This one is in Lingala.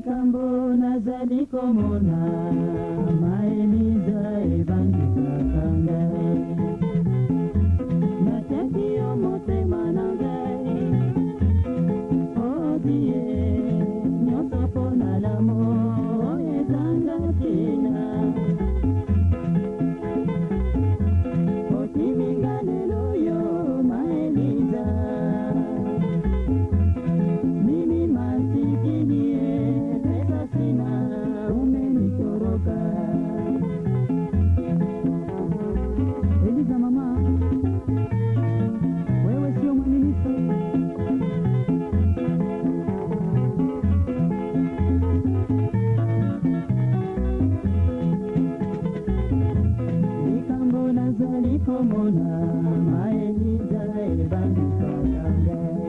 likambo nazali komona maeliza ebandisaka ngai りこも名前に誰ばにと考え